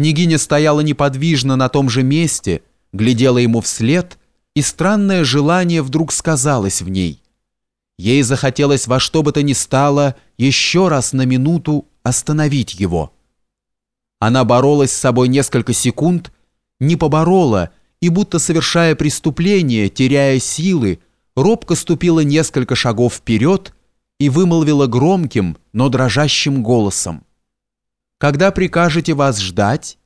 Княгиня стояла неподвижно на том же месте, глядела ему вслед, и странное желание вдруг сказалось в ней. Ей захотелось во что бы то ни стало еще раз на минуту остановить его. Она боролась с собой несколько секунд, не поборола и, будто совершая преступление, теряя силы, робко ступила несколько шагов вперед и вымолвила громким, но дрожащим голосом. «Когда прикажете вас ждать?»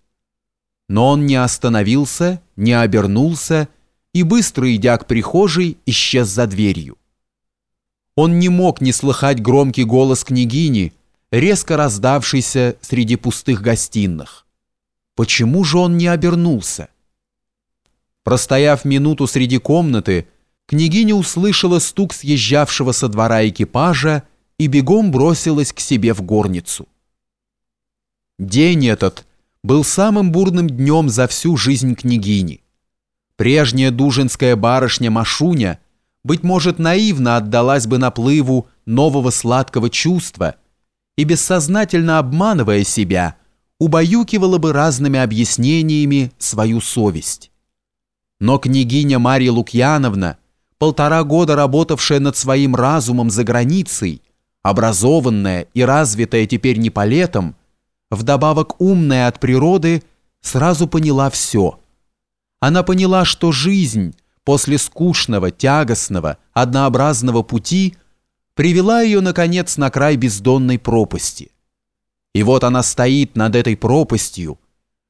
Но он не остановился, не обернулся и, быстро идя к прихожей, исчез за дверью. Он не мог не слыхать громкий голос княгини, резко раздавшийся среди пустых гостиных. Почему же он не обернулся? Простояв минуту среди комнаты, княгиня услышала стук съезжавшего со двора экипажа и бегом бросилась к себе в горницу. День этот был самым бурным днем за всю жизнь княгини. Прежняя дужинская барышня Машуня, быть может, наивно отдалась бы наплыву нового сладкого чувства и, бессознательно обманывая себя, убаюкивала бы разными объяснениями свою совесть. Но княгиня Марья Лукьяновна, полтора года работавшая над своим разумом за границей, образованная и развитая теперь не по летам, вдобавок умная от природы, сразу поняла все. Она поняла, что жизнь после скучного, тягостного, однообразного пути привела ее, наконец, на край бездонной пропасти. И вот она стоит над этой пропастью,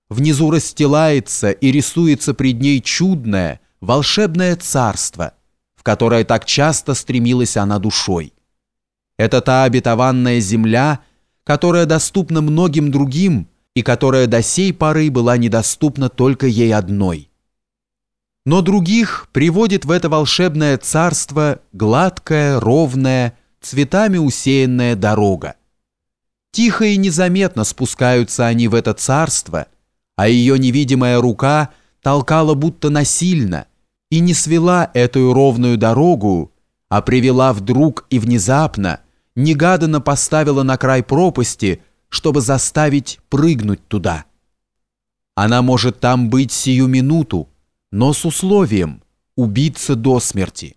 внизу расстилается и рисуется пред ней чудное, волшебное царство – которое так часто стремилась она душой. Это та обетованная земля, которая доступна многим другим и которая до сей поры была недоступна только ей одной. Но других приводит в это волшебное царство гладкая, ровная, цветами усеянная дорога. Тихо и незаметно спускаются они в это царство, а ее невидимая рука толкала будто насильно – и не свела эту ровную дорогу, а привела вдруг и внезапно, негаданно поставила на край пропасти, чтобы заставить прыгнуть туда. Она может там быть сию минуту, но с условием убиться до смерти.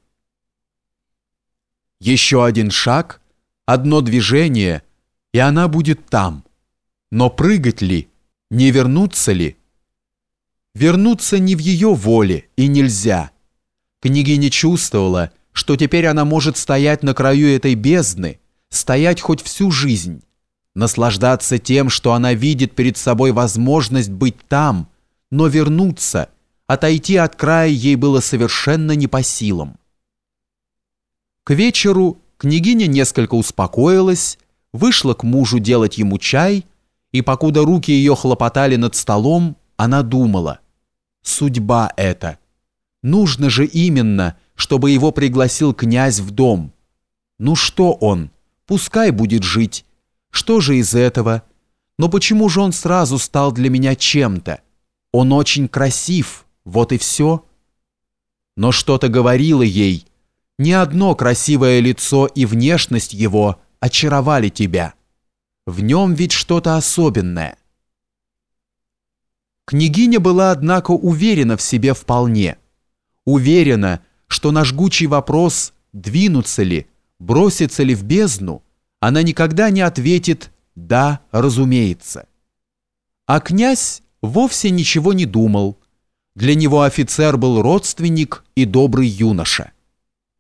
Еще один шаг, одно движение, и она будет там. Но прыгать ли, не вернуться ли – Вернуться не в ее воле и нельзя. Княгиня чувствовала, что теперь она может стоять на краю этой бездны, стоять хоть всю жизнь, наслаждаться тем, что она видит перед собой возможность быть там, но вернуться, отойти от края ей было совершенно не по силам. К вечеру княгиня несколько успокоилась, вышла к мужу делать ему чай, и покуда руки ее хлопотали над столом, она думала – судьба это. Нужно же именно, чтобы его пригласил князь в дом. Ну что он? Пускай будет жить. Что же из этого? Но почему же он сразу стал для меня чем-то? Он очень красив, вот и все. Но что-то говорило ей. Ни одно красивое лицо и внешность его очаровали тебя. В нем ведь что-то особенное. Княгиня была, однако, уверена в себе вполне. Уверена, что на жгучий вопрос «двинуться ли?», «броситься ли в бездну?» она никогда не ответит «да, разумеется». А князь вовсе ничего не думал. Для него офицер был родственник и добрый юноша.